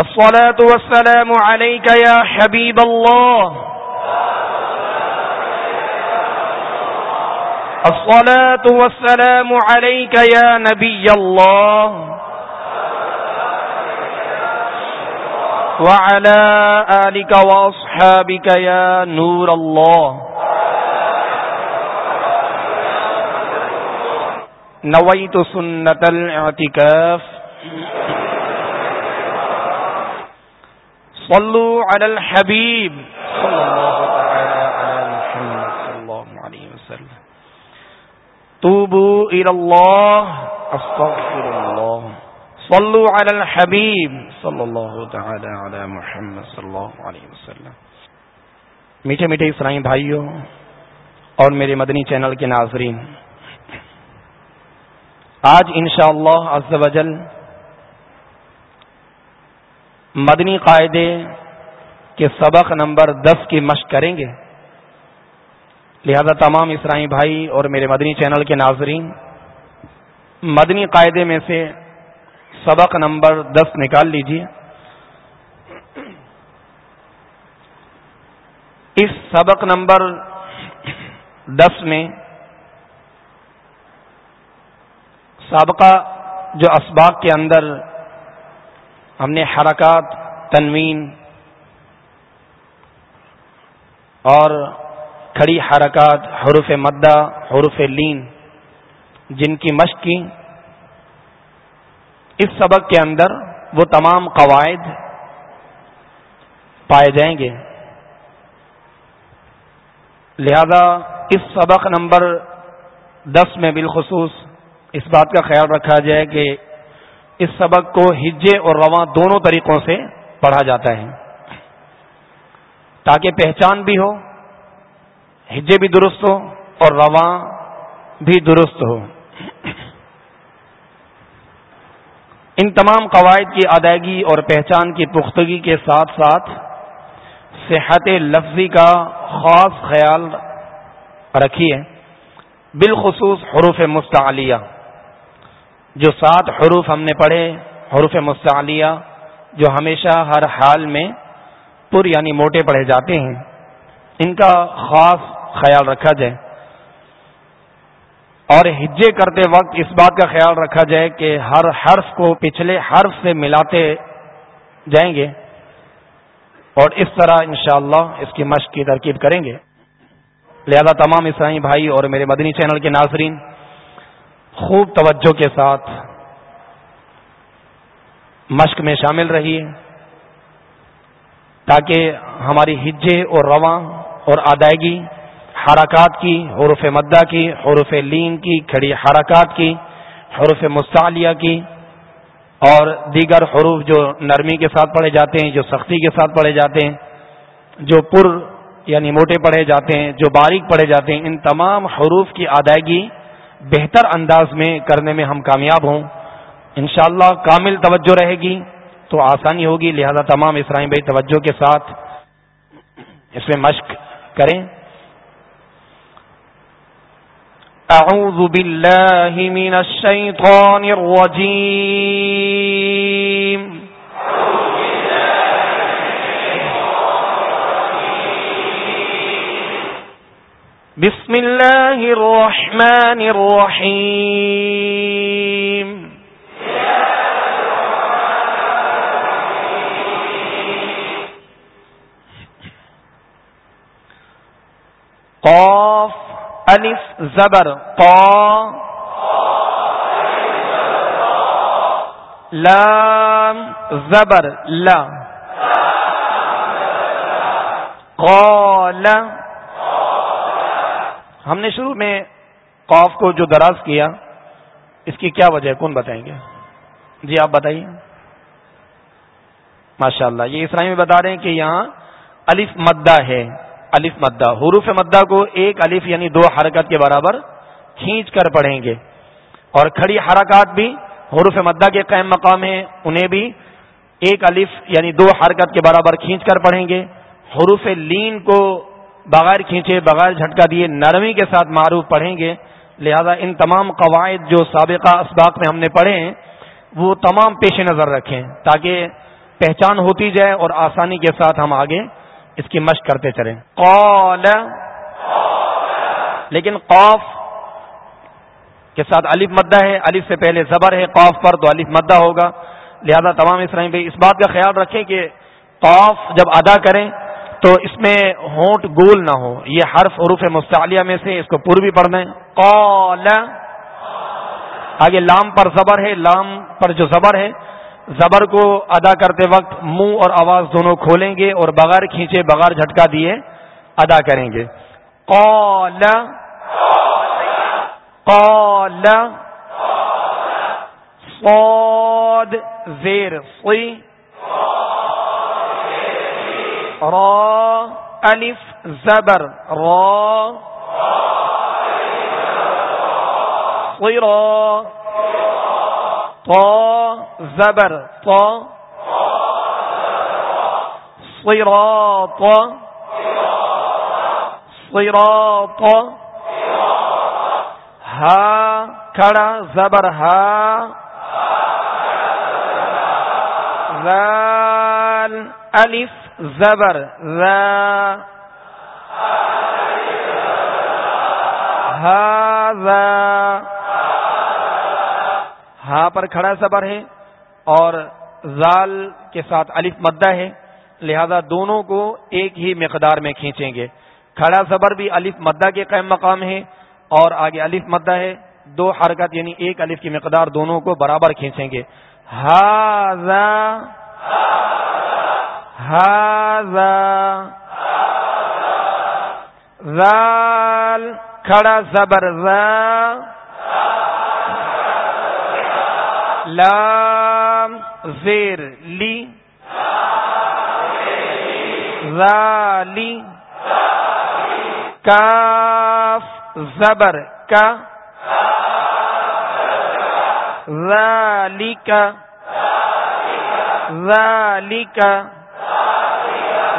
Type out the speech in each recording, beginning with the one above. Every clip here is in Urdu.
الصلاة والسلام عليك يا حبيب الله. الصلاة والسلام عليك يا نبي الله. وعلى آلك وأصحابك يا نور الله. نويت سنة الاعتكاف. صلوا على الحبيب. صلى الله تعالى على محمد صلى الله عليه وسلم توبوا إلى الله. أستغفر الله. صلوا على الحبيب. صلى الله تعالى على محمد صلى الله عليه وسلم. میٹھے میٹھے اسرائی بھائیوں اور میرے مدنی چینل کے ناظرین، آج انشاءاللہ عز و جل مدنی قاعدے کے سبق نمبر دس کی مشق کریں گے۔ لہذا تمام اسرائی بھائی اور میرے مدنی چینل کے ناظرین، مدنی قاعدے میں سے سبق نمبر دس نکال لیجیے اس سبق نمبر دس میں سابقہ جو اسباق کے اندر ہم نے حرکات، تنوین اور کھڑی حرکات، حروف مدہ، حروف لین جن کی مشق کی۔ اس سبق کے اندر وہ تمام قواعد پائے جائیں گے۔ لہذا اس سبق نمبر دس میں بالخصوص اس بات کا خیال رکھا جائے کہ اس سبق کو ہجے اور رواں دونوں طریقوں سے پڑھا جاتا ہے۔ تاکہ پہچان بھی ہو، ہجے بھی درست ہو اور رواں بھی درست ہو۔ ان تمام قواعد کی ادائیگی اور پہچان کی پختگی کے ساتھ ساتھ صحت لفظی کا خاص خیال رکھیے۔ بالخصوص حروف مستعلیہ۔ جو سات حروف ہم نے پڑھے، حروف مستعلیہ جو ہمیشہ ہر حال میں پر یعنی موٹے پڑھے جاتے ہیں۔ ان کا خاص خیال رکھا جائے۔ اور ہجے کرتے وقت اس بات کا خیال رکھا جائے کہ ہر حرف کو پچھلے حرف سے ملاتے جائیں گے۔ اور اس طرح انشاءاللہ اس کی مشق کی ترکیب کریں گے۔ لہذا تمام عیسائی بھائی اور میرے مدنی چینل کے ناظرین خوب توجہ کے ساتھ مشق میں شامل رہیے تاکہ ہماری ہجے اور رواں اور ادائیگی، حرکات کی، حروف مدہ کی، حروف لین کی، کھڑی حرکات کی، حروف مستعلیہ کی اور دیگر حروف جو نرمی کے ساتھ پڑھے جاتے ہیں، جو سختی کے ساتھ پڑھے جاتے ہیں، جو پر یعنی موٹے پڑھے جاتے ہیں، جو باریک پڑھے جاتے ہیں، ان تمام حروف کی ادائیگی بہتر انداز میں کرنے میں ہم کامیاب ہوں۔ انشاءاللہ کامل توجہ رہے گی تو آسانی ہوگی، لہذا تمام اسرائیم بھائی توجہ کے ساتھ اس میں مشق کریں۔ اعوذ باللہ من الشیطان الرجیم۔ بسم الله الرحمن الرحيم قاف ألف زبر قا لام زبر لا قال ہم نے شروع میں قوف کو جو دراز کیا، اس کی کیا وجہ ہے؟ کون بتائیں گے؟ جی آپ بتائیے۔ ماشاء اللہ یہ اسرائی میں بتا رہے ہیں کہ یہاں الف مدہ ہے۔ الف مدہ، حروف مدہ کو ایک الف یعنی دو حرکت کے برابر کھینچ کر پڑھیں گے۔ اور کھڑی حرکات بھی حروف مدہ کے قائم مقام ہیں، انہیں بھی ایک الف یعنی دو حرکت کے برابر کھینچ کر پڑھیں گے۔ حروف لین کو بغیر کھینچے، بغیر جھٹکا دیے نرمی کے ساتھ معروف پڑھیں گے۔ لہذا ان تمام قواعد جو سابقہ اسباق میں ہم نے پڑھے ہیں، وہ تمام پیش نظر رکھیں تاکہ پہچان ہوتی جائے اور آسانی کے ساتھ ہم آگے اس کی مشق کرتے چلیں۔ قول لیکن قوف کے ساتھ الف مدہ ہے۔ الف سے پہلے زبر ہے قوف پر تو الف مدہ ہوگا۔ لہذا تمام اسرائیل بھائی اس بات کا خیال رکھیں کہ قوف جب ادا کریں تو اس میں ہونٹ گول نہ ہو۔ یہ حرف عروف مستعلیہ میں سے اس کو پور بھی پڑھنا ہے قول آگے لام پر زبر ہے۔ لام پر جو زبر ہے، زبر کو ادا کرتے وقت منہ اور آواز دونوں کھولیں گے اور بغیر کھینچے بغیر جھٹکا دیے ادا کریں گے۔ قول قول صاد، زیر، صی۔ را الف زبر را صیرا طا زبر طا صراط صراط ہا کھڑا زبر ہا ذال الف زبر، ذا هذا ہاں پر کھڑا صبر ہے اور زال کے ساتھ الف مدہ ہے، لہذا دونوں کو ایک ہی مقدار میں کھینچیں گے۔ کھڑا صبر بھی الف مدہ کے قائم مقام ہے اور آگے الف مدہ ہے۔ دو حرکت یعنی ایک الف کی مقدار دونوں کو برابر کھینچیں گے۔ ہا زال کھڑا زبر لام زیر لی. ذالی. کاف زبر کا. ذالک ذالک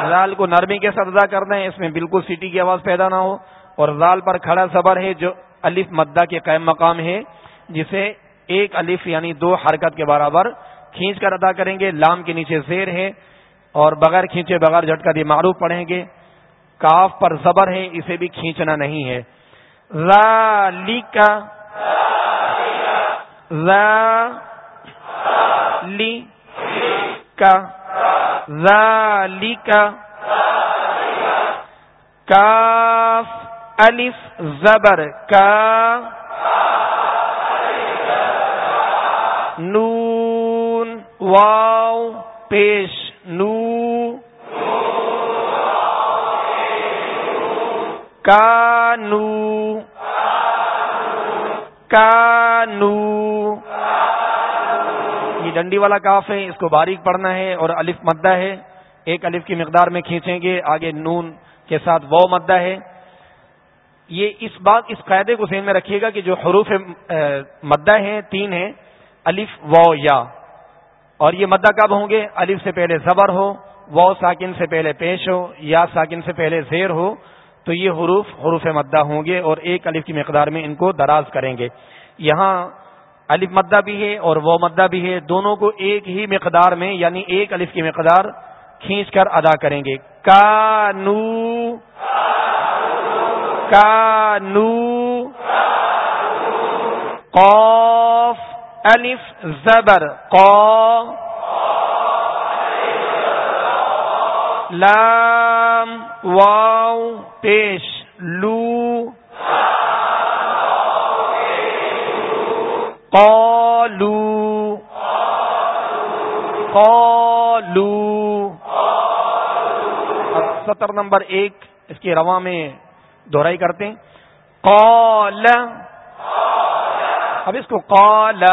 زال کو نرمی کے ساتھ ادا کرنا ہے اس میں بالکل سیٹی کی آواز پیدا نہ ہو۔ اور زال پر کھڑا صبر ہے، جو الف مدہ کے قائم مقام ہے، جسے ایک الف یعنی دو حرکت کے برابر کھینچ کر ادا کریں گے۔ لام کے نیچے زیر ہے اور بغیر کھینچے بغیر جھٹکا دی معروف پڑھیں گے۔ کاف پر زبر ہے، اسے بھی کھینچنا نہیں ہے۔ کا کاف الف زبر کا نون واو پیش نو کانو کانو ڈنڈی والا کاف ہے، اس کو باریک پڑھنا ہے اور الف مدہ ہے۔ ایک الف کی مقدار میں کھینچیں گے، آگے نون کے ساتھ وہ مدہ ہے۔ یہ اس بات، اس قاعدے کو ذہن میں رکھیے گا کہ جو حروف مدہ ہیں، تین ہیں، الف و یا۔ اور یہ مدہ کب ہوں گے؟ الف سے پہلے زبر ہو و ساکن سے پہلے پیش ہو، یا ساکن سے پہلے زیر ہو، تو یہ حروف حروف مدہ ہوں گے اور ایک الف کی مقدار میں ان کو دراز کریں گے۔ یہاں الف مدہ بھی ہے اور وہ مدہ بھی ہے، دونوں کو ایک ہی مقدار میں یعنی ایک الف کی مقدار کھینچ کر ادا کریں گے۔ کا نو کا نو الف۔ زبر۔ لام۔ واو۔ پیش۔ لو۔ قالو قالو ستر نمبر ایک اس کی رواں میں دہرائی کرتے ہیں۔ قال اب اس کو قال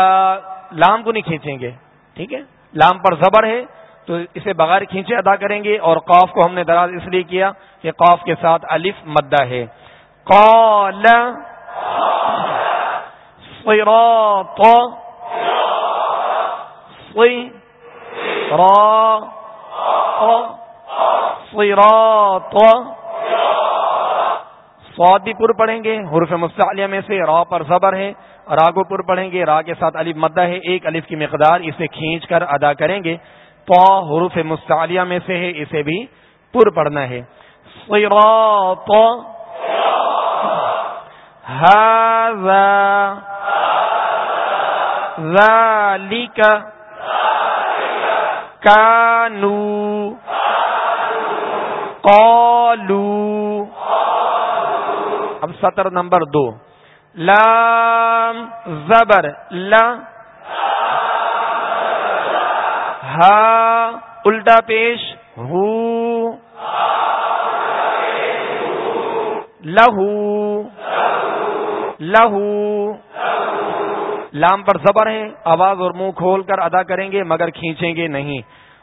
لام کو نہیں کھینچیں گے، ٹھیک ہے؟ لام پر زبر ہے تو اسے بغیر کھینچے ادا کریں گے اور قوف کو ہم نے دراز اس لیے کیا کہ قوف کے ساتھ الف مدہ ہے۔ قال صراط. صراط. سعودی پور پڑھیں گے حرف مستعلیہ میں سے را پر زبر ہے راگو پور پڑھیں گے، را کے ساتھ الف مدہ ہے، ایک الف کی مقدار اسے کھینچ کر ادا کریں گے۔ تو حروف مستعلیہ میں سے ہے، اسے بھی پور پڑھنا ہے۔ صراط. ذالک کانو قالو اب سطر نمبر دو۔ لام زبر لا ہا الٹا پیش ہو لہو لہو لام پر زبر ہے آواز اور منہ کھول کر ادا کریں گے مگر کھینچیں گے نہیں۔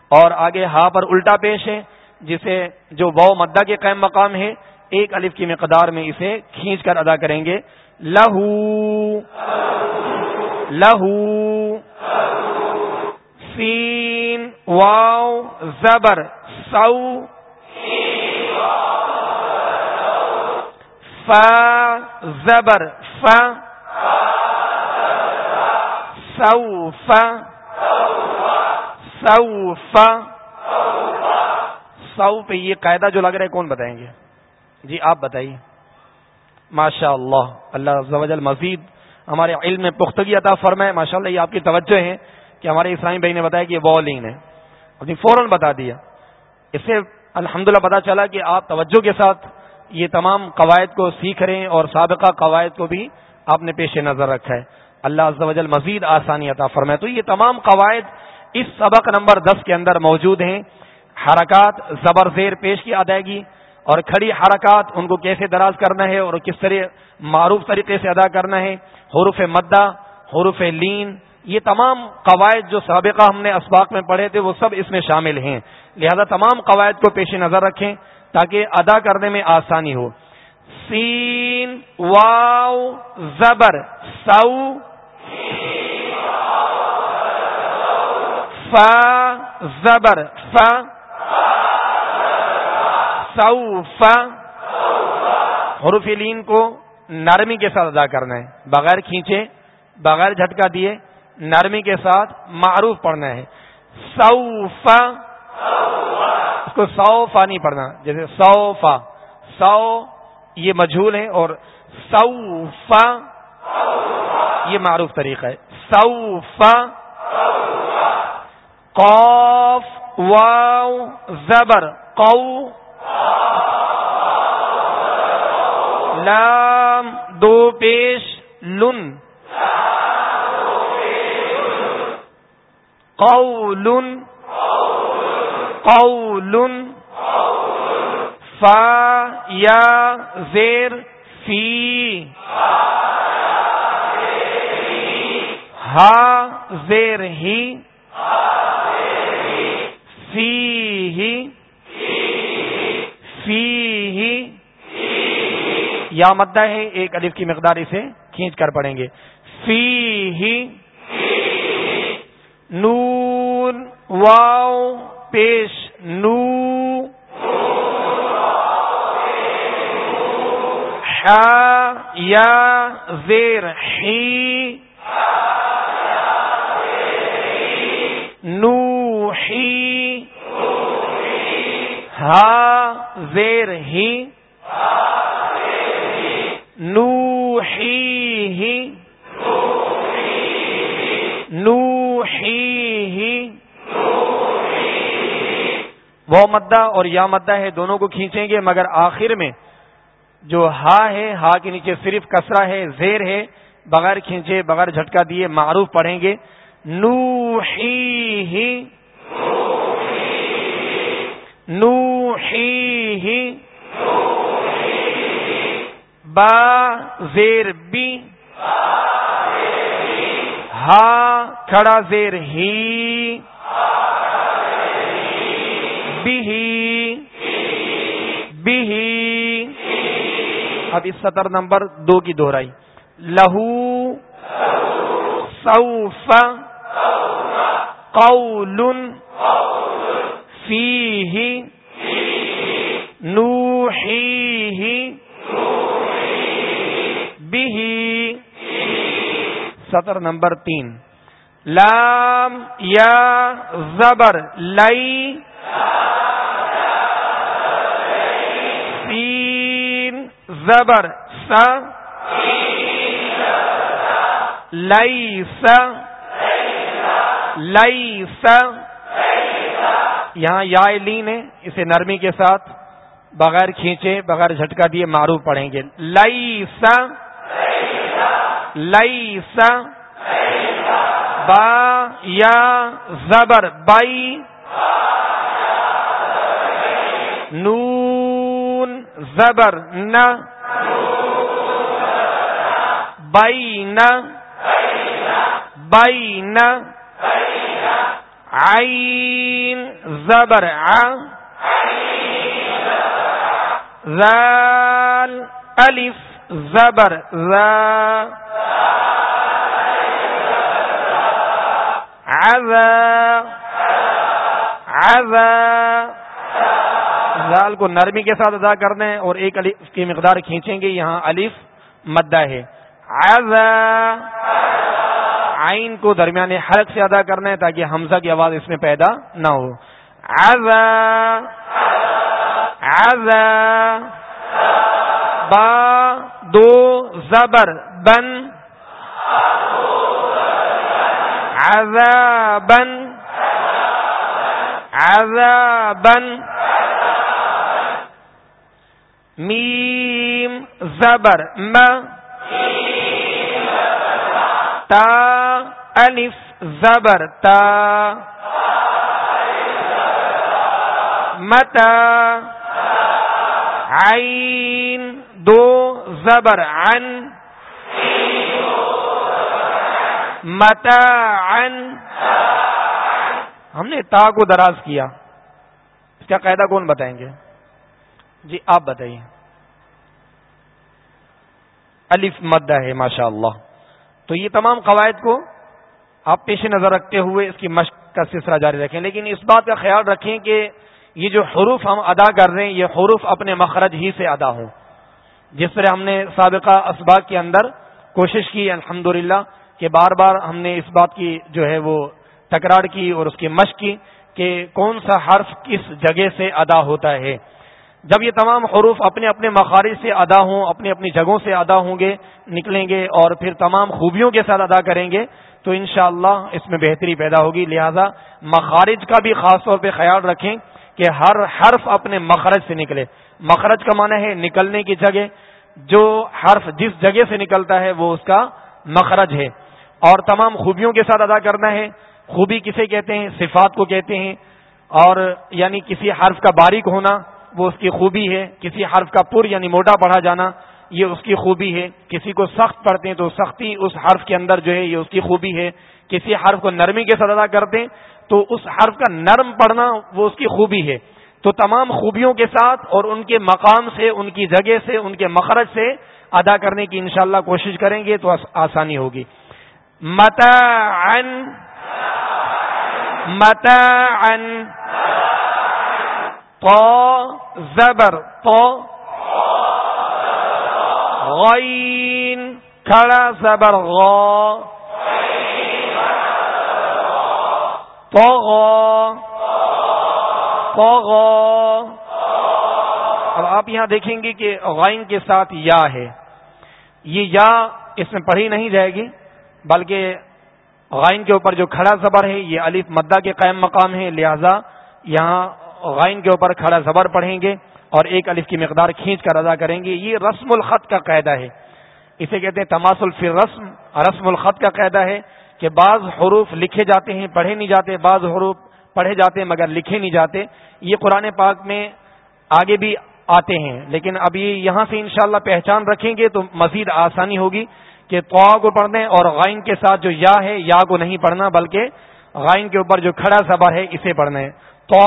اور آگے ہا پر الٹا پیش ہے، جسے جو وہ مدہ کے قائم مقام ہے، ایک الف کی مقدار میں اسے کھینچ کر ادا کریں گے۔ لہو۔ لہو۔ سین۔ واؤ زبر۔ سو۔ ف زبر۔ ف سو ف سو سو پہ یہ قاعدہ جو لگ رہا ہے کون بتائیں گے؟ جی آپ بتائیے۔ ماشاء اللہ اللہ مزید ہمارے علم میں پختگی عطا فرمائے۔ ماشاء اللہ یہ آپ کی توجہ ہے کہ ہمارے اسلامی بھائی نے بتایا کہ یہ والین ہے۔ فوراً بتا دیا۔ اس سے الحمد پتا چلا کہ آپ توجہ کے ساتھ یہ تمام قواعد کو سیکھ رہے ہیں اور سابقہ قواعد کو بھی آپ نے پیش نظر رکھا ہے۔ اللہ وجل مزید آسانی عطا فرمائے۔ تو یہ تمام قواعد اس سبق نمبر دس کے اندر موجود ہیں۔ حرکات زبر زیر پیش کی ادائیگی اور کھڑی حرکات ان کو کیسے دراز کرنا ہے اور کس طرح معروف طریقے سے ادا کرنا ہے۔ حروف مدہ، حروف لین، یہ تمام قواعد جو سابقہ ہم نے اسباق میں پڑھے تھے، وہ سب اس میں شامل ہیں۔ لہذا تمام قواعد کو پیش نظر رکھیں تاکہ ادا کرنے میں آسانی ہو۔ سین واؤ زبر، سو زبر ف سوف، حروف لین کو نرمی کے ساتھ ادا کرنا ہے۔ بغیر کھینچے، بغیر جھٹکا دیے، نرمی کے ساتھ معروف پڑھنا ہے۔ سوفا اس کو سوفا نہیں پڑھنا، جیسے سوفا، سو یہ مجھول ہے اور سوفا یہ معروف طریقہ ہے۔ سوفا قوف واو، زبر، قو، لام، دو پیش لن قول قول فا یا زیر فی۔ ہا زیر ہی۔ فی ہی۔ فی یا مدہ ہے، ایک الف کی مقدار اسے کھینچ کر پڑھیں گے۔ فی ہی۔ نون واؤ پیش نو یا، زیر، ہی۔ نو ہی ہا، زیر، ہی۔ نو ہی نو ہی وہ مدہ اور یا مدہ ہے، دونوں کو کھینچیں گے، مگر آخر میں جو ہا ہے، ہا کے نیچے صرف کسرا ہے، زیر ہے، بغیر کھینچے، بغیر جھٹکا دیے معروف پڑھیں گے۔ نو ہی نو ہی با زیر بی، ہا کھڑا زیر ہی بھی اب سطر نمبر دو کی دوہرائی لہو سوف قول فیہ نوحیہ بھی سطر نمبر تین۔ لام یا زبر لئی زبر س. لئی س لئی س یہاں یا لین ہے، اسے نرمی کے ساتھ بغیر کھینچے، بغیر جھٹکا دیے معروف پڑھیں گے۔ لئی س لئی با یا زبر، بائی. نون، زبر نہ بائی نہ بائی نہ عین زبر زال الف زبر ز زال کو نرمی کے ساتھ ادا کر دیں اور ایک الف کی مقدار کھینچیں گے، یہاں الف مدہ ہے۔ آئین کو درمیان حلق سے ادا کرنا ہے تاکہ حمزہ کی آواز اس میں پیدا نہ ہو۔ با، دو، زبر، بن۔ عذابا عذابا میم، زبر ما تا الف زبر تا متا عین دو زبر عن متا ہم نے تا کو دراز کیا اس کا قاعدہ کون بتائیں گے جی آپ بتائیے الف مدہ ہے ماشاء اللہ تو یہ تمام قواعد کو آپ پیش نظر رکھتے ہوئے اس کی مشق کا سلسلہ جاری رکھیں۔ لیکن اس بات کا خیال رکھیں کہ یہ جو حروف ہم ادا کر رہے ہیں، یہ حروف اپنے مخرج ہی سے ادا ہوں۔ جس طرح ہم نے سابقہ اسباق کے اندر کوشش کی الحمد کہ بار بار ہم نے اس بات کی جو ہے وہ تکرار کی اور اس کی مشق کی کہ کون سا حرف کس جگہ سے ادا ہوتا ہے۔ جب یہ تمام حروف اپنے اپنے مخارج سے ادا ہوں، اپنی اپنی جگہوں سے ادا ہوں گے، نکلیں گے اور پھر تمام خوبیوں کے ساتھ ادا کریں گے، تو انشاءاللہ اس میں بہتری پیدا ہوگی۔ لہذا مخارج کا بھی خاص طور پہ خیال رکھیں کہ ہر حرف اپنے مخرج سے نکلے۔ مخرج کا معنی ہے نکلنے کی جگہ، جو حرف جس جگہ سے نکلتا ہے وہ اس کا مخرج ہے۔ اور تمام خوبیوں کے ساتھ ادا کرنا ہے۔ خوبی کسے کہتے ہیں؟ صفات کو کہتے ہیں۔ اور یعنی کسی حرف کا باریک ہونا وہ اس کی خوبی ہے، کسی حرف کا پر یعنی موٹا پڑھا جانا، یہ اس کی خوبی ہے۔ کسی کو سخت پڑھتے ہیں تو سختی اس حرف کے اندر جو ہے، یہ اس کی خوبی ہے۔ کسی حرف کو نرمی کے ساتھ ادا کرتے ہیں تو اس حرف کا نرم پڑھنا وہ اس کی خوبی ہے۔ تو تمام خوبیوں کے ساتھ اور ان کے مقام سے، ان کی جگہ سے، ان کے مخرج سے ادا کرنے کی انشاءاللہ کوشش کریں گے تو آسانی ہوگی۔ متا ان متا تو زبر تو غین، کھڑا زبر غو تو اب آپ یہاں دیکھیں گے کہ غائن کے ساتھ یا ہے۔ یہ یا اس میں پڑھی نہیں جائے گی، بلکہ غائن کے اوپر جو کھڑا زبر ہے، یہ الف مدہ کے قائم مقام ہے، لہذا یہاں غائن کے اوپر کھڑا زبر پڑھیں گے اور ایک الف کی مقدار کھینچ کر ادا کریں گے۔ یہ رسم الخط کا قاعدہ ہے۔ اسے کہتے ہیں تماس الفر رسم رسم الخط کا قاعدہ ہے کہ بعض حروف لکھے جاتے ہیں، پڑھے نہیں جاتے، بعض حروف پڑھے جاتے ہیں مگر لکھے نہیں جاتے۔ یہ قرآن پاک میں آگے بھی آتے ہیں، لیکن ابھی یہاں سے انشاءاللہ پہچان رکھیں گے تو مزید آسانی ہوگی کہ تو کو پڑھنے اور غائن کے ساتھ جو یا ہے، یا کو نہیں پڑھنا، بلکہ غائن کے اوپر جو کھڑا زبر ہے، اسے پڑھنا ہے۔ تو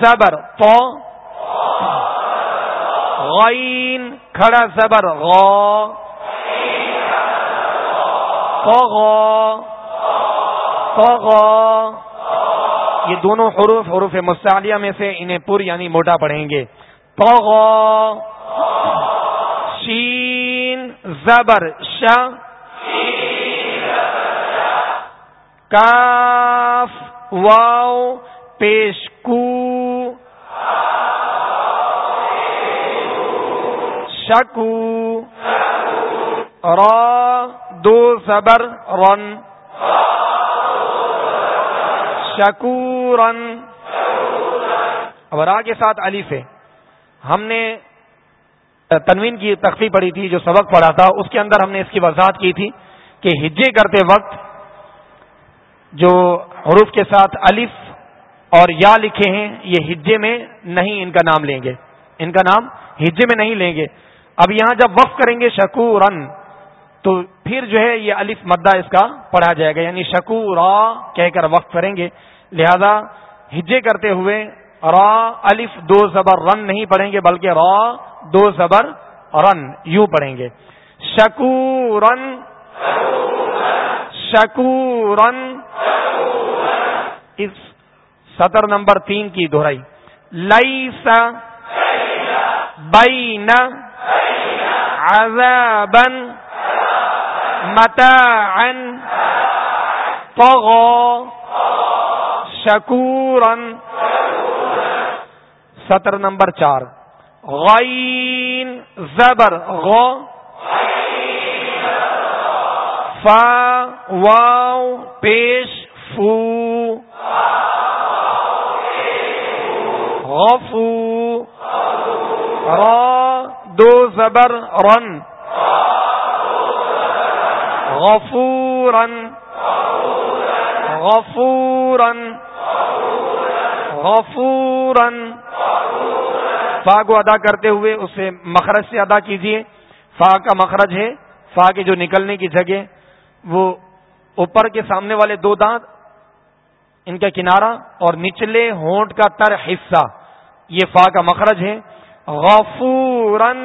زبر تو غائن کھڑا زبر غ یہ دونوں حروف حروف مستعلیہ میں سے انہیں پور یعنی موٹا پڑھیں گے. تو شین، زبر ش کاف واؤ پیش کو۔ شکو۔ را۔ دو زبر۔ رن۔ شکورن۔ اب را کے ساتھ علیف ہے۔ ہم نے تنوین کی تخفی پڑھی تھی، جو سبق پڑھا تھا، اس کے اندر ہم نے اس کی وضاحت کی تھی کہ ہجے کرتے وقت جو حروف کے ساتھ الف اور یا لکھے ہیں، یہ ہجے میں نہیں ان کا نام لیں گے۔ ان کا نام ہجے میں نہیں لیں گے۔ اب یہاں جب وقف کریں گے شکورن تو پھر جو ہے یہ الف مدہ اس کا پڑھا جائے گا۔ یعنی شکورا کہہ کر وقف کریں گے۔ لہذا ہجے کرتے ہوئے را الف دو زبر رن نہیں پڑھیں گے، بلکہ را دو زبر رن یوں پڑھیں گے۔ شکو رن شکو رن اس سطر نمبر تین کی دہرائی۔ لئی سا بئی عذابن متاعا طغى شکورا سطر نمبر چار۔ غین زبر۔ غ فا، واو، پیش، فو۔ غفو را دو زبر رن. غفورا. غفورا. غفورا. فا کو ادا کرتے ہوئے اسے مخرج سے ادا کیجیے. فا کا مخرج ہے. فا کے جو نکلنے کی جگہ، وہ اوپر کے سامنے والے دو دانت، ان کا کنارہ اور نچلے ہونٹ کا تر حصہ۔ یہ فا کا مخرج ہے۔ غفورن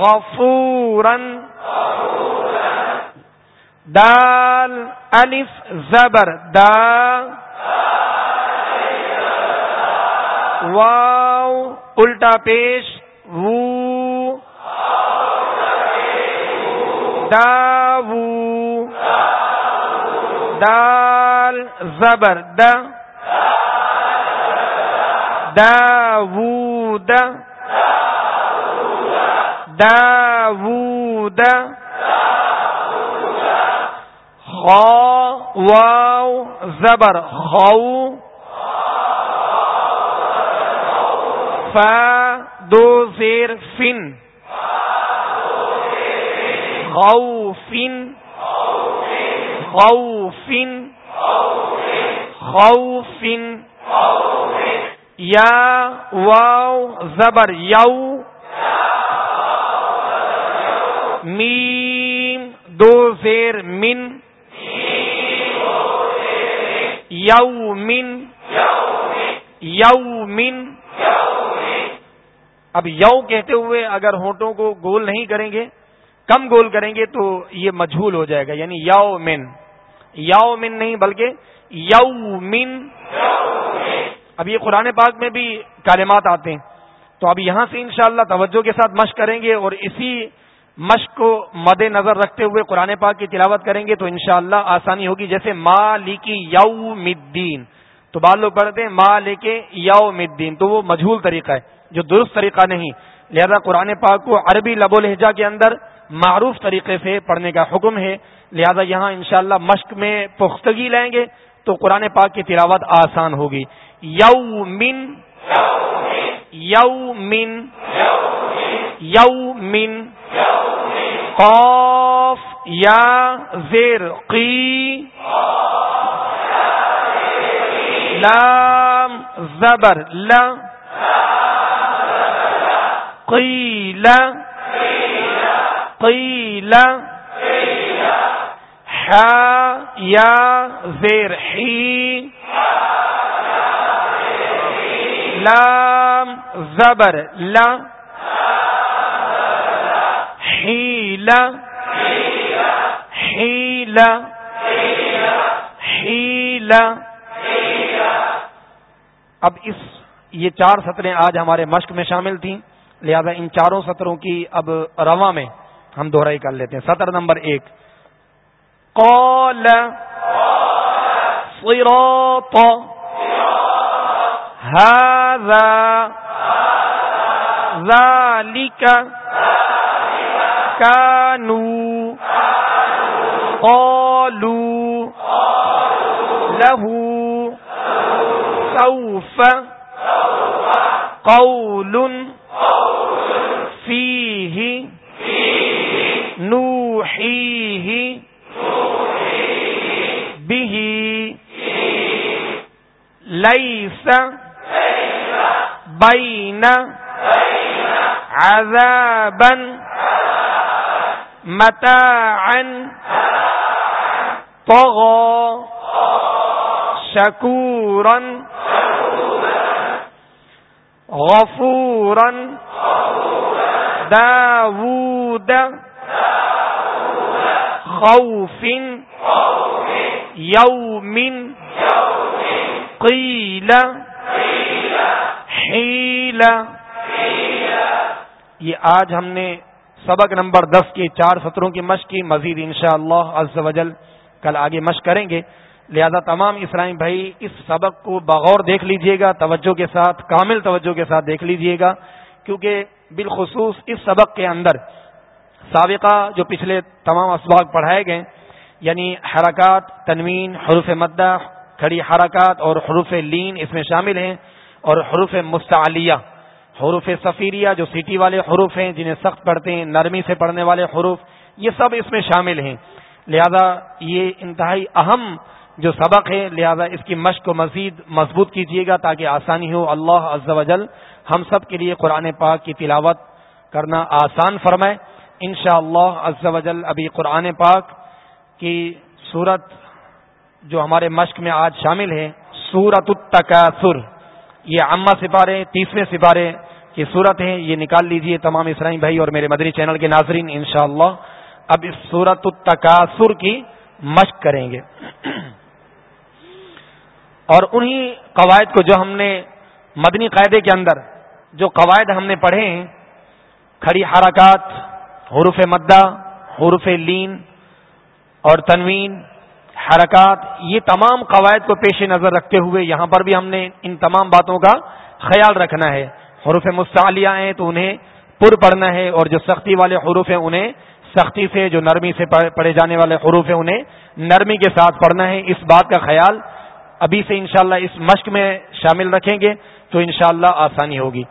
غفورن دال، الف، زبر، دا، واو، الٹا پیش، وو دا وو دال، زبر دا دا وو دا دا واو، زبر خو فا، دو، زیر، فن. غو فن. غو فن. خو فن. یا واو زبر یو میم دو زیر من یومن یومن اب یو کہتے ہوئے اگر ہونٹوں کو گول نہیں کریں گے، کم گول کریں گے تو یہ مجھول ہو جائے گا یعنی یو من۔ یو من نہیں بلکہ یو من۔ اب یہ قرآن پاک میں بھی کالمات آتے ہیں۔ تو اب یہاں سے انشاءاللہ توجہ کے ساتھ مشق کریں گے اور اسی مشق کو مد نظر رکھتے ہوئے قرآن پاک کی تلاوت کریں گے تو انشاءاللہ آسانی ہوگی۔ جیسے ما لکی یو مدین تو بعض لوگ پڑھتے ہیں ما لے کے مدین تو وہ مجھول طریقہ ہے، جو درست طریقہ نہیں۔ لہذا قرآن پاک کو عربی لب و لہجہ کے اندر معروف طریقے سے پڑھنے کا حکم ہے۔ لہذا یہاں انشاءاللہ مشق میں پختگی لائیں گے۔ تو قرآن پاک کی تلاوت آسان ہوگی۔ یو من یو من یو من قاف یا زیر قی لام زبر ل قیل قیل یا زیر ہی لام زبر لا ہیلا ہیلا ہیلا اب اس یہ چار سطریں آج ہمارے مشق میں شامل تھیں لہذا ان چاروں سطروں کی اب رواں میں ہم دوہرائی کر لیتے ہیں سطر نمبر ایک قال صراط. هذا ذلك كانوا قالوا له سوف قول فيه ليس بين عذابا متاعا طغى شكورا غفورا داود خوف یوم قیل حیل یہ آج ہم نے سبق نمبر دس کے چار سطروں کی مشق کی، مزید انشاءاللہ شاء اللہ کل آگے مشق کریں گے۔ لہذا تمام اسلامی بھائی، اس سبق کو بغور دیکھ لیجیے گا، توجہ کے ساتھ، کامل توجہ کے ساتھ دیکھ لیجیے گا۔ کیونکہ بالخصوص اس سبق کے اندر سابقہ جو پچھلے تمام اسباق پڑھائے گئے یعنی حرکات، تنوین، حروف مدہ کھڑی حرکات اور حروف لین اس میں شامل ہیں اور حروف مستعلیہ، حروف سفیریہ جو سیٹی والے حروف ہیں، جنہیں سخت پڑھتے ہیں، نرمی سے پڑھنے والے حروف، یہ سب اس میں شامل ہیں۔ لہذا یہ انتہائی اہم جو سبق ہے، لہذا اس کی مشق کو مزید مضبوط کیجیے گا تاکہ آسانی ہو۔ اللہ عز و جل ہم سب کے لیے قرآن پاک کی تلاوت کرنا آسان فرمائے۔ انشاءاللہ شاء اللہ جل ابھی قرآن پاک کی صورت جو ہمارے مشق میں آج شامل ہے سورت التکاثر۔ یہ عامہ سپارے تیسرے سپارے کی صورت ہے یہ نکال لیجیے تمام اسرائیم بھائی اور میرے مدنی چینل کے ناظرین، انشاءاللہ۔ اب اس سورت التکاثر کی مشق کریں گے۔ اور انہی قواعد کو جو ہم نے مدنی قاعدے کے اندر جو قواعد ہم نے پڑھے ہیں، کھڑی حرکات، حروف مدہ، حروف لین اور تنوین حرکات، یہ تمام قواعد کو پیش نظر رکھتے ہوئے یہاں پر بھی ہم نے ان تمام باتوں کا خیال رکھنا ہے۔ حروف مستعلیہ ہیں تو انہیں پر پڑھنا ہے اور جو سختی والے حروف ہیں انہیں سختی سے، جو نرمی سے پڑھے جانے والے حروف ہیں انہیں نرمی کے ساتھ پڑھنا ہے۔ اس بات کا خیال ابھی سے انشاءاللہ اس مشق میں شامل رکھیں گے تو انشاءاللہ آسانی ہوگی۔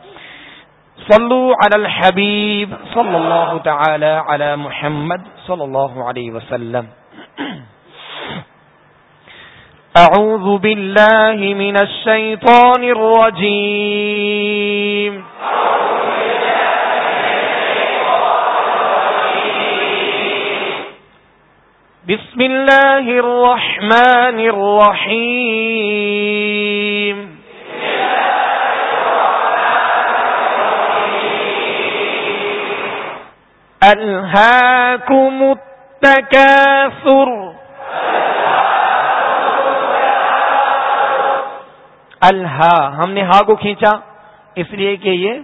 صلو علی الحبیب، صلی اللہ تعالی علی محمد، صلی اللہ علیہ وسلم۔ اعوذ باللہ من الشیطان الرجیم بسم اللہ الرحمن الرحیم الهاكم التكاثر. الہا، ہم نے ہا کو کھینچا، اس لیے کہ یہ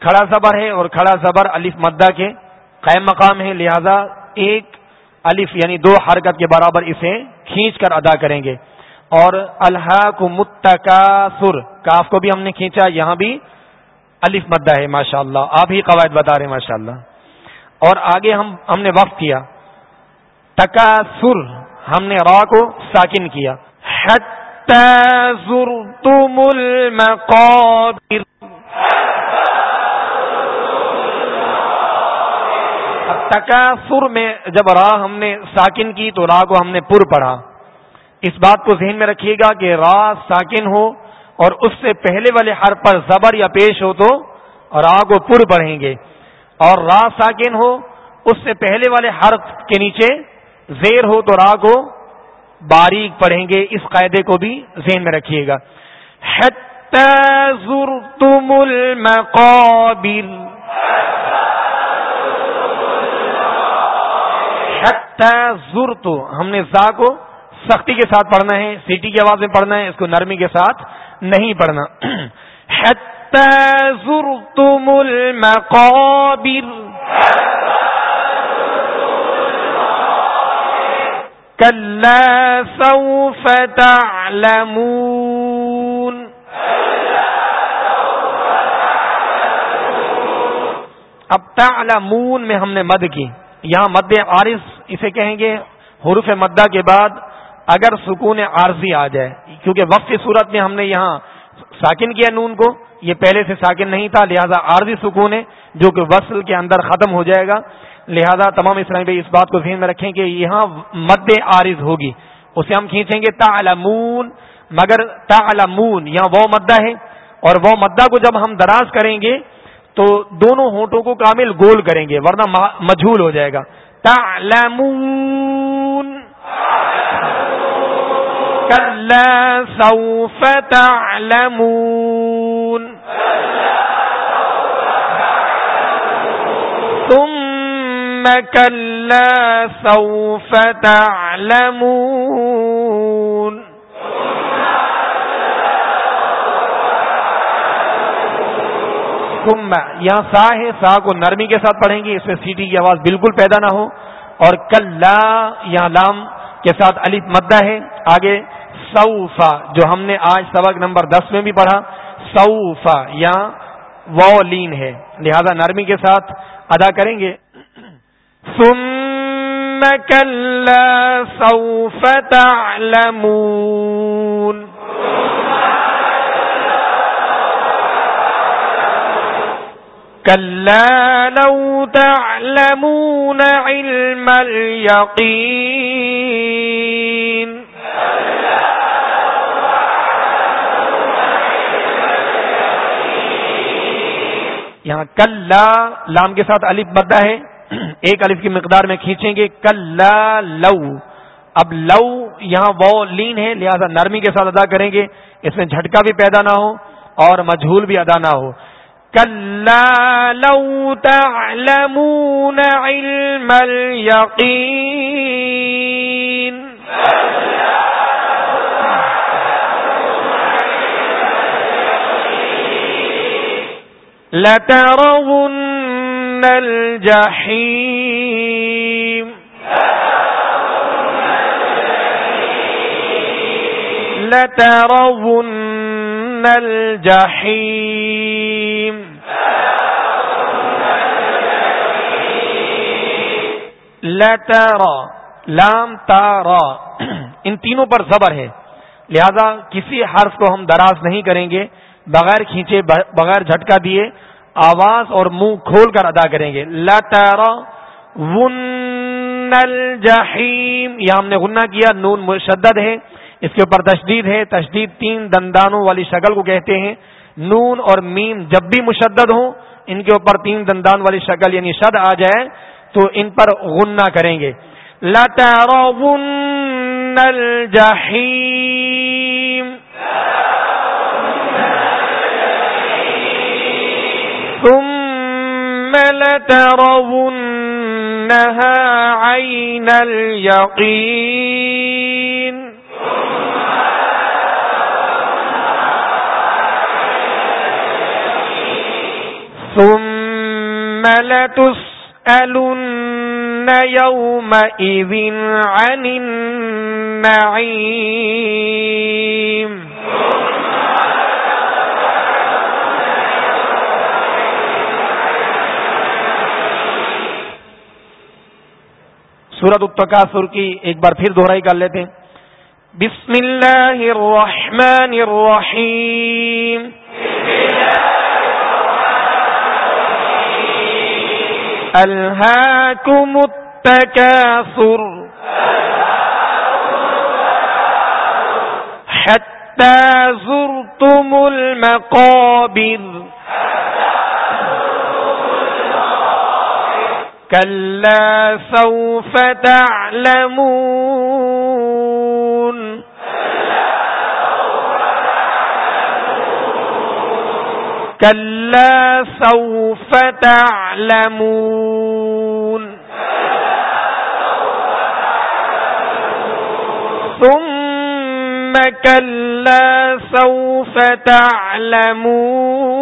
کھڑا زبر ہے اور کھڑا زبر الف مدہ کے قائم مقام ہے، لہذا ایک الف یعنی دو حرکت کے برابر اسے کھینچ کر ادا کریں گے۔ اور الحا کو متکاسر کاف کو بھی ہم نے کھینچا، یہاں بھی الف مدہ ہے ماشاء اللہ آپ ہی قواعد بتا رہے ہیں ماشاء اللہ اور آگے ہم ہم نے وقف کیا۔ تکاسر ہم نے را کو ساکن کیا۔ المقابر. تکاثر میں جب راہ ہم نے ساکن کی تو راہ کو ہم نے پر پڑھا۔ اس بات کو ذہن میں رکھیے گا کہ راہ ساکن ہو اور اس سے پہلے والے ہر پر زبر یا پیش ہو تو راہ کو پر پڑھیں گے۔ اور راہ ساکن ہو، اس سے پہلے والے حرف کے نیچے زیر ہو تو را کو باریک پڑھیں گے، اس قاعدے کو بھی ذہن میں رکھیے گا۔ زرتم المقابر۔ زرت ہم نے زا کو سختی کے ساتھ پڑھنا ہے، سیٹی کی آواز میں پڑھنا ہے، اس کو نرمی کے ساتھ نہیں پڑھنا۔ زرتم المقابر۔ كلا سوف تعلمون اب تعلمون میں ہم نے مد کی۔ یہاں مد عارض اسے کہیں گے، حروف مدہ کے بعد اگر سکون عارضی آ جائے۔ کیونکہ وقت کی صورت میں ہم نے یہاں ساکن کیا نون کو۔ یہ پہلے سے ساکن نہیں تھا، لہذا عارضی سکون ہے، جو کہ وصل کے اندر ختم ہو جائے گا۔ لہذا تمام اسلامی بھائی اس بات کو ذہن میں رکھیں کہ یہاں مد عارض ہوگی۔ اسے ہم کھینچیں گے تعلمون، مگر تعلمون، یہاں وہ مدہ ہے اور وہ مدہ کو جب ہم دراز کریں گے تو دونوں ہونٹوں کو کامل گول کریں گے، ورنہ مجھول ہو جائے گا۔ تعلمون۔ سوف تعلمون۔ كلا سوف تعلمون ثم یہاں سا ہے، سا کو نرمی کے ساتھ پڑھیں گے، اس میں سیٹی کی آواز بالکل پیدا نہ ہو۔ اور کلا یہاں لام کے ساتھ علی مدہ ہے۔ آگے، سوفا، جو ہم نے آج سبق نمبر دس میں بھی پڑھا۔ سوفا، یہاں لین ہے۔ لہذا نرمی کے ساتھ ادا کریں گے۔ ثم كلا سوف تعلمون كلا لو تعلمون علم اليقين یہاں کل لام کے ساتھ الف بدہ ہے ایک الف کی مقدار میں کھینچیں گے کل لو۔ اب لو یہاں وہ لین ہے، لہذا نرمی کے ساتھ ادا کریں گے۔ اس میں جھٹکا بھی پیدا نہ ہو اور مجھول بھی ادا نہ ہو۔ کل لو تعلمون علم لترون الجحيم لترون الجحيم لترى لام تارا ان تینوں پر زبر ہے۔ لہذا کسی حرف کو ہم دراز نہیں کریں گے۔ بغیر کھینچے، بغیر جھٹکا دیے آواز اور منہ کھول کر ادا کریں گے۔ لتارا ون الجحیم۔ یہ ہم نے غنہ کیا، نون مشدد ہے، اس کے اوپر تشدید ہے۔ تشدید تین دندانوں والی شکل کو کہتے ہیں۔ نون اور میم جب بھی مشدد ہوں، ان کے اوپر تین دندان والی شکل یعنی شد آ جائے، تو ان پر غنہ کریں گے۔ لتارا ون الجحیم۔ لترونها عين اليقين. ثم لتسألن يومئذ عن النعيم. سورت التکاثر کی ایک بار پھر دوہرائی کر لیتے ہیں۔ بسم اللہ الرحمن الرحیم۔ الہاکم التکاثر حتى زرتم المقابر۔ كلا سوف تعلمون كلا سوف تعلمون ثم كلا سوف تعلمون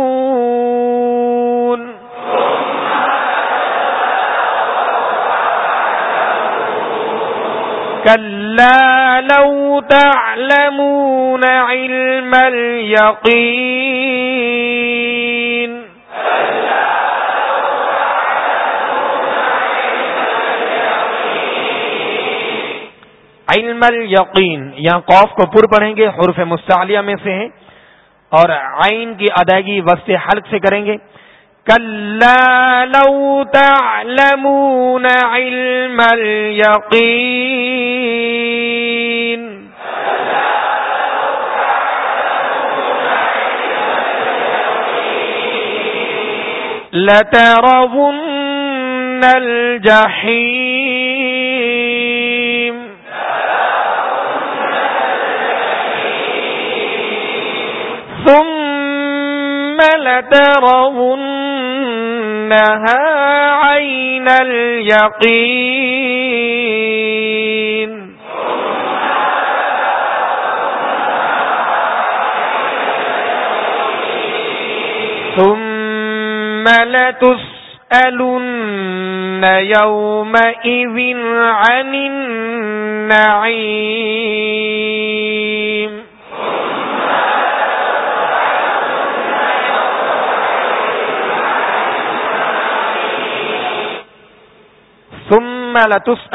كلا لو تعلمون علم اليقين علم الیقین یہاں قوف کو پر پڑھیں گے حرف مستعلیہ میں سے ہیں، اور عین کی ادائیگی وسط حلق سے کریں گے۔ كلا لو تعلمون علم اليقين لترون الجحيم. ثم لترونها عين اليقين. لتسألن يومئذ عن النعيم. لتس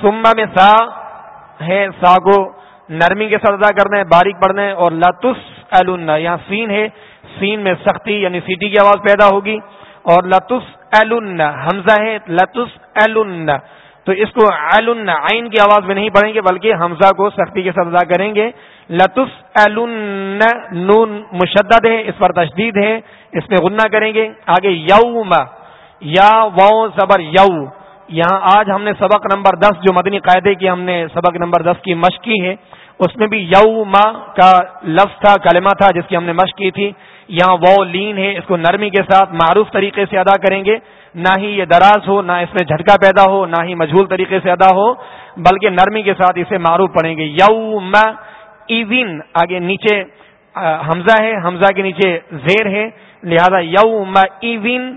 سما میں سا ہے، سا کو نرمی کے ساتھ ادا کرنا ہے باریک پڑھنا ہے اور لتس النا یہاں سین ہے سین میں سختی یعنی سیٹی کی آواز پیدا ہوگی اور لتس حمزہ ہے لتس تو اس کو عین کی آواز میں نہیں پڑھیں گے بلکہ حمزہ کو سختی کے ساتھ ادا کریں گے۔ لطف نون مشدد ہے، اس پر تشدید ہے، اس میں غنہ کریں گے۔ آگے یوم، یا و زبر یو۔ یہاں آج ہم نے سبق نمبر دس، جو مدنی قاعدے کی ہم نے سبق نمبر دس کی مشق کی ہے، اس میں بھی یو کا لفظ تھا، کلمہ تھا، جس کی ہم نے مشق کی تھی۔ یہاں وہ لین ہے، اس کو نرمی کے ساتھ معروف طریقے سے ادا کریں گے۔ نہ ہی یہ دراز ہو، نہ اس میں جھٹکا پیدا ہو، نہ ہی مجھول طریقے سے ادا ہو، بلکہ نرمی کے ساتھ اسے معروف پڑھیں گے۔ یو ایون آگے نیچے حمزہ ہے، حمزہ کے نیچے زیر ہے۔ لہذا یو ایون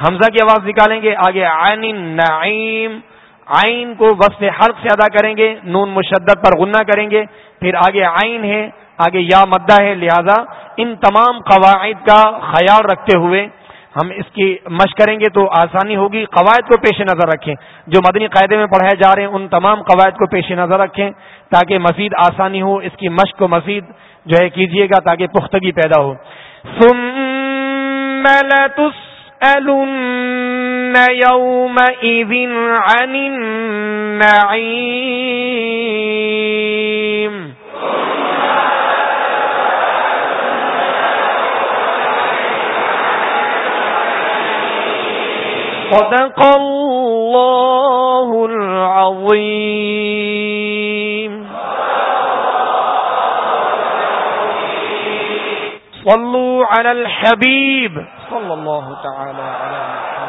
حمزہ کی آواز نکالیں گے۔ آگے آئین نعیم آئین کو وصف حلق سے ادا کریں گے۔ نون مشدد پر غنہ کریں گے۔ پھر آگے آئین ہے، آگے یا مدہ ہے۔ لہذا ان تمام قواعد کا خیال رکھتے ہوئے ہم اس کی مشق کریں گے تو آسانی ہوگی۔ قواعد کو پیش نظر رکھیں۔ جو مدنی قاعدے میں پڑھائے جا رہے ہیں، ان تمام قواعد کو پیش نظر رکھیں تاکہ مزید آسانی ہو، اس کی مشق کو مزید جو ہے کیجیے گا تاکہ پختگی پیدا ہو۔ تسألن يومئذ عن النعيم صدق الله العظيم صلوا على الحبيب صلى الله تعالى على